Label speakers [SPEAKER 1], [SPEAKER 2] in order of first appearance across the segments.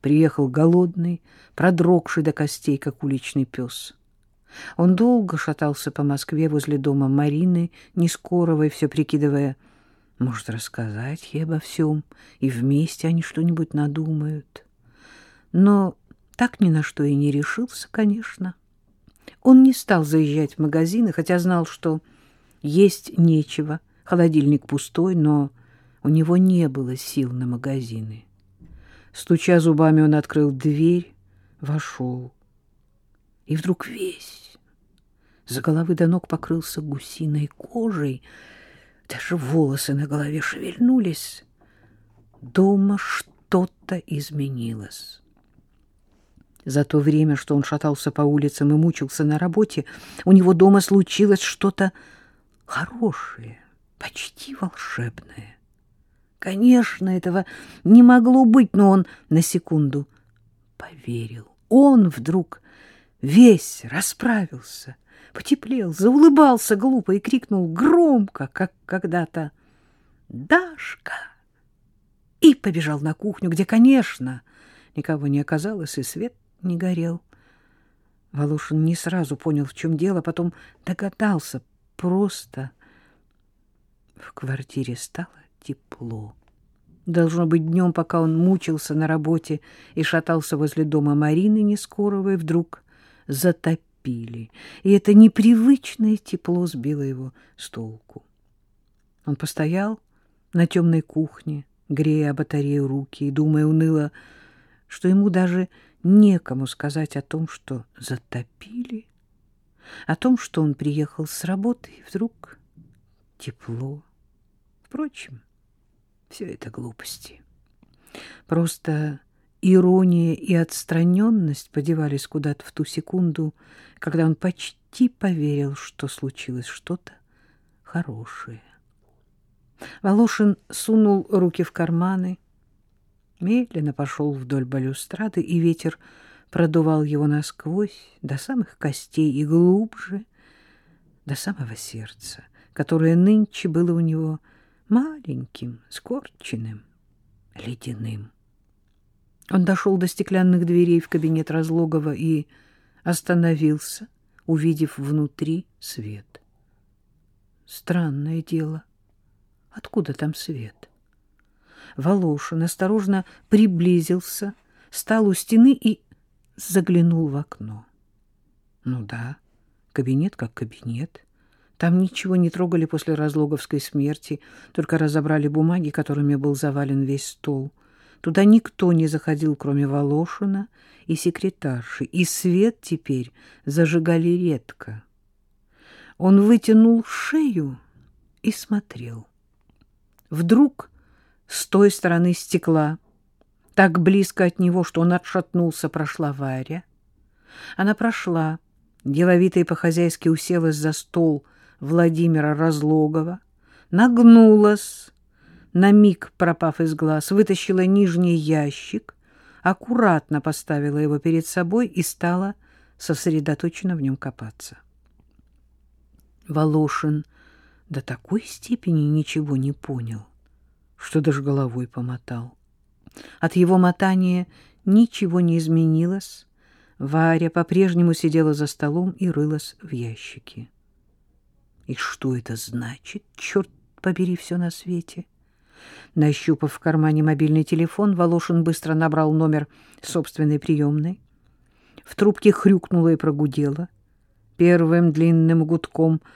[SPEAKER 1] приехал голодный, продрогший до костей, как уличный пес. Он долго шатался по Москве возле дома Марины Нескоровой, все прикидывая, может, рассказать ей обо всем, и вместе они что-нибудь надумают. Но так ни на что и не решился, конечно. Он не стал заезжать в магазины, хотя знал, что есть нечего, холодильник пустой, но у него не было сил на магазины. Стуча зубами, он открыл дверь, вошел. И вдруг весь, с головы до ног покрылся гусиной кожей, даже волосы на голове шевельнулись. Дома что-то изменилось. За то время, что он шатался по улицам и мучился на работе, у него дома случилось что-то хорошее, почти волшебное. Конечно, этого не могло быть, но он на секунду поверил. Он вдруг весь расправился, потеплел, заулыбался глупо и крикнул громко, как когда-то «Дашка!» и побежал на кухню, где, конечно, никого не оказалось, и свет не горел. Волошин не сразу понял, в чем дело, потом догадался. Просто в квартире стало тепло. Должно быть, днем, пока он мучился на работе и шатался возле дома Марины Нескоровой, вдруг затопили, и это непривычное тепло сбило его с толку. Он постоял на темной кухне, грея батарею руки и думая уныло, что ему даже некому сказать о том, что затопили, о том, что он приехал с работы, и вдруг тепло. Впрочем, все это глупости. Просто ирония и отстраненность подевались куда-то в ту секунду, когда он почти поверил, что случилось что-то хорошее. Волошин сунул руки в карманы, медленно пошел вдоль балюстрады, и ветер продувал его насквозь до самых костей и глубже, до самого сердца, которое нынче было у него маленьким, скорченным, ледяным. Он дошел до стеклянных дверей в кабинет Разлогова и остановился, увидев внутри свет. Странное дело. Откуда там свет? Волошин осторожно приблизился, стал у стены и заглянул в окно. Ну да, кабинет как кабинет. Там ничего не трогали после разлоговской смерти, только разобрали бумаги, которыми был завален весь стол. Туда никто не заходил, кроме Волошина и секретарши, и свет теперь зажигали редко. Он вытянул шею и смотрел. Вдруг с той стороны стекла, так близко от него, что он отшатнулся, прошла Варя. Она прошла, деловито и по-хозяйски уселась за стол Владимира Разлогова, нагнулась, на миг пропав из глаз, вытащила нижний ящик, аккуратно поставила его перед собой и стала сосредоточенно в нем копаться. Волошин до такой степени ничего не понял — что даже головой помотал. От его мотания ничего не изменилось. Варя по-прежнему сидела за столом и рылась в ящике. И что это значит, черт побери, все на свете? Нащупав в кармане мобильный телефон, Волошин быстро набрал номер собственной приемной. В трубке хрюкнуло и прогудело. Первым длинным гудком —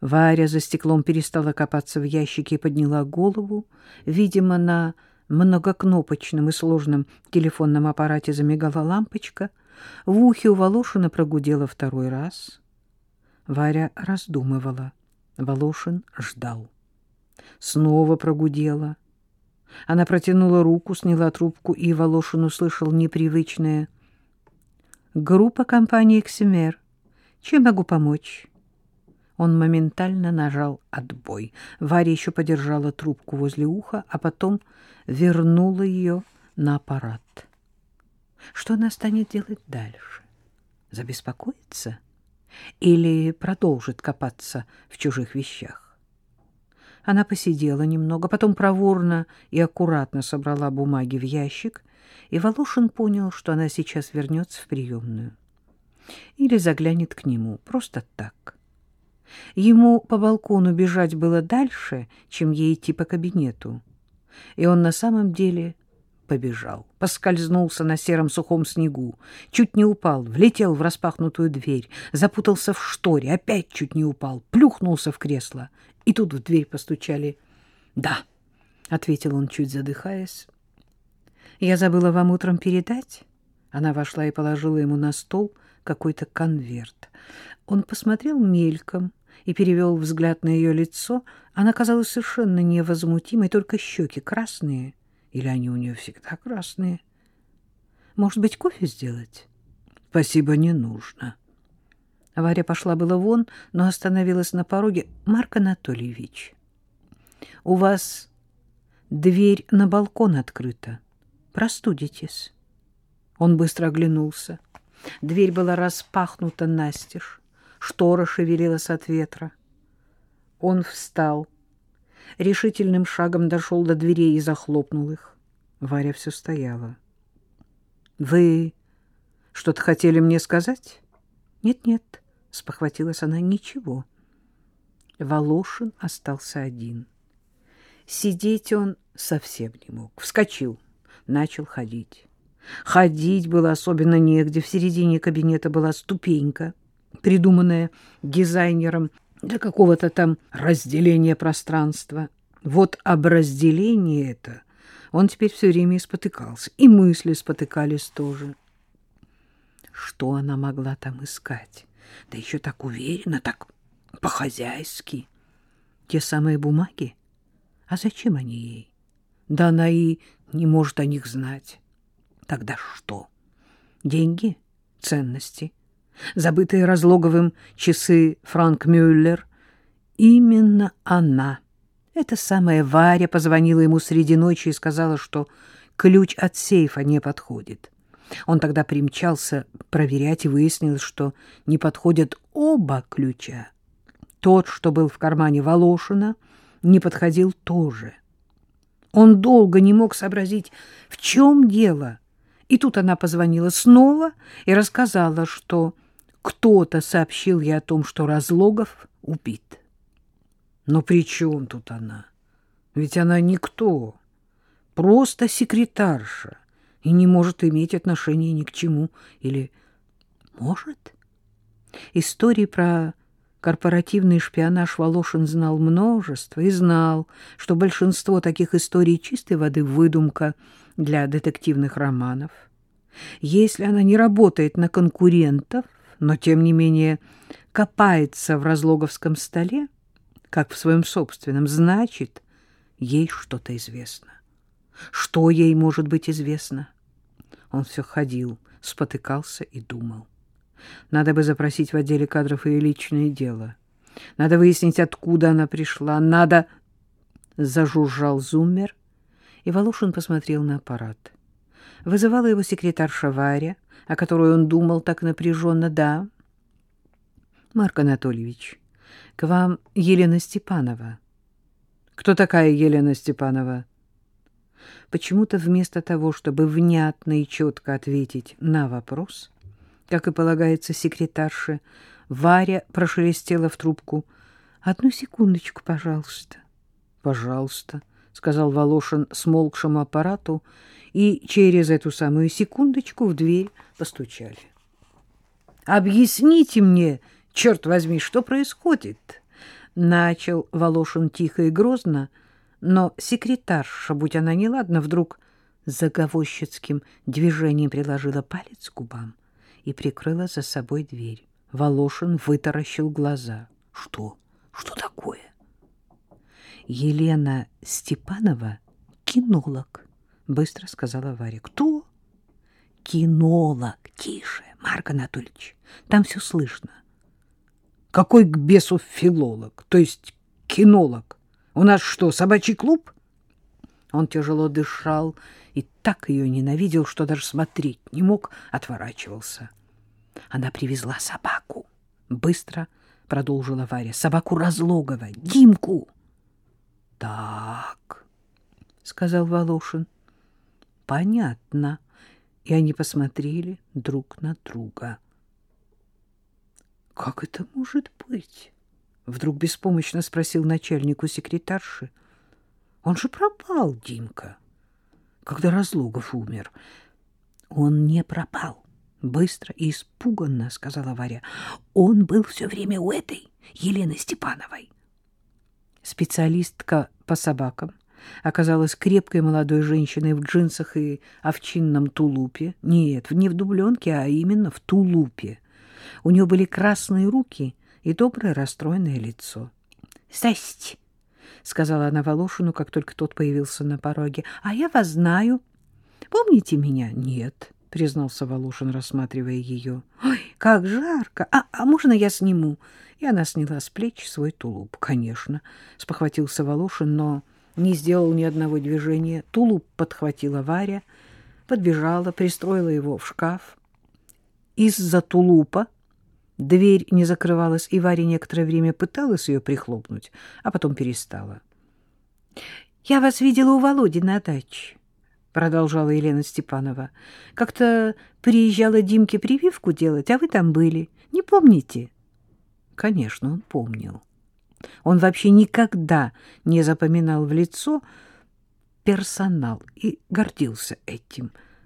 [SPEAKER 1] Варя за стеклом перестала копаться в ящике и подняла голову. Видимо, на многокнопочном и сложном телефонном аппарате замигала лампочка. В ухе у Волошина прогудела второй раз. Варя раздумывала. Волошин ждал. Снова прогудела. Она протянула руку, сняла трубку, и Волошин услышал непривычное «Группа компании «Эксимер». Чем могу помочь?» Он моментально нажал отбой. Варя еще подержала трубку возле уха, а потом вернула ее на аппарат. Что она станет делать дальше? Забеспокоится? Или продолжит копаться в чужих вещах? Она посидела немного, потом проворно и аккуратно собрала бумаги в ящик и Волошин понял, что она сейчас вернется в приемную. Или заглянет к нему, просто так. Ему по балкону бежать было дальше, чем ей идти по кабинету. И он на самом деле побежал, поскользнулся на сером сухом снегу, чуть не упал, влетел в распахнутую дверь, запутался в шторе, опять чуть не упал, плюхнулся в кресло. И тут в дверь постучали. «Да», — ответил он, чуть задыхаясь. «Я забыла вам утром передать?» Она вошла и положила ему на стол какой-то конверт. Он посмотрел мельком и перевел взгляд на ее лицо. Она казалась совершенно невозмутимой, только щеки красные. Или они у нее всегда красные? Может быть, кофе сделать? Спасибо, не нужно. Варя пошла было вон, но остановилась на пороге. Марк Анатольевич, у вас дверь на балкон открыта. Простудитесь. Он быстро оглянулся. Дверь была распахнута настежь, штора шевелилась от ветра. Он встал, решительным шагом дошел до дверей и захлопнул их. Варя все стояла. — Вы что-то хотели мне сказать? Нет, — Нет-нет, — спохватилась она, — ничего. Волошин остался один. Сидеть он совсем не мог. Вскочил, начал ходить. Ходить было особенно негде. В середине кабинета была ступенька, придуманная дизайнером для какого-то там разделения пространства. Вот об разделении это он теперь все время спотыкался, и мысли спотыкались тоже. Что она могла там искать? Да еще так уверенно, так по-хозяйски. Те самые бумаги? А зачем они ей? Да она и не может о них знать. Тогда что? Деньги, ценности, забытые Разлоговым часы Франк Мюллер. Именно она, эта самая Варя, позвонила ему среди ночи и сказала, что ключ от сейфа не подходит. Он тогда примчался проверять и выяснилось, что не подходят оба ключа. Тот, что был в кармане Волошина, не подходил тоже. Он долго не мог сообразить, в чем дело — и тут она позвонила снова и рассказала, что кто-то сообщил ей о том, что Разлогов убит. Но при чем тут она? Ведь она никто, просто секретарша и не может иметь отношения ни к чему. Или может? Истории про корпоративный шпионаж Волошин знал множество и знал, что большинство таких историй чистой воды выдумка — для детективных романов. Если она не работает на конкурентов, но, тем не менее, копается в разлоговском столе, как в своем собственном, значит, ей что-то известно. Что ей может быть известно? Он все ходил, спотыкался и думал. Надо бы запросить в отделе кадров ее личное дело. Надо выяснить, откуда она пришла. Надо... Зажужжал зуммер — и Волошин посмотрел на аппарат. Вызывала его секретарша Варя, о которой он думал так напряженно. «Да, Марк Анатольевич, к вам Елена Степанова». «Кто такая Елена Степанова?» Почему-то вместо того, чтобы внятно и четко ответить на вопрос, как и полагается секретарше, Варя прошелестела в трубку. «Одну секундочку, пожалуйста». «Пожалуйста», — сказал Волошин смолкшему аппарату, и через эту самую секундочку в дверь постучали. — Объясните мне, черт возьми, что происходит? — начал Волошин тихо и грозно, но секретарша, будь она неладна, вдруг заговорщицким движением приложила палец к губам и прикрыла за собой дверь. Волошин вытаращил глаза. — Что? Что такое? Елена Степанова — кинолог, — быстро сказала Варя. — Кто? — Кинолог. Тише, Марк Анатольевич, там все слышно. — Какой к бесу филолог, то есть кинолог? У нас что, собачий клуб? Он тяжело дышал и так ее ненавидел, что даже смотреть не мог, отворачивался. Она привезла собаку. Быстро продолжила Варя. Собаку Разлогова, Димку. — Так, — сказал Волошин, понятно. И они посмотрели друг на друга. «Как это может быть?» — вдруг беспомощно спросил начальнику секретарши. «Он же пропал, Димка, когда Разлогов умер». «Он не пропал», — быстро и испуганно сказала Варя. «Он был все время у этой Елены Степановой». Специалистка по собакам оказалась крепкой молодой женщиной в джинсах и овчинном тулупе. Нет, не в дубленке, а именно в тулупе. У нее были красные руки и доброе расстроенное лицо. — Здрасте, — сказала она Волошину, как только тот появился на пороге. — А я вас знаю. Помните меня? — Нет, — признался Волошин, рассматривая ее. — Ой, как жарко! А, а можно я сниму? И она сняла с плеч свой тулуп. — Конечно, — спохватился Волошин, но не сделал ни одного движения. Тулуп подхватила Варя, подбежала, пристроила его в шкаф. Из-за тулупа дверь не закрывалась, и Варя некоторое время пыталась ее прихлопнуть, а потом перестала. — Я вас видела у Володи на даче, — продолжала Елена Степанова. — Как-то приезжала Димке прививку делать, а вы там были. Не помните? Конечно, он помнил. Он вообще никогда не запоминал в лицо персонал и гордился этим —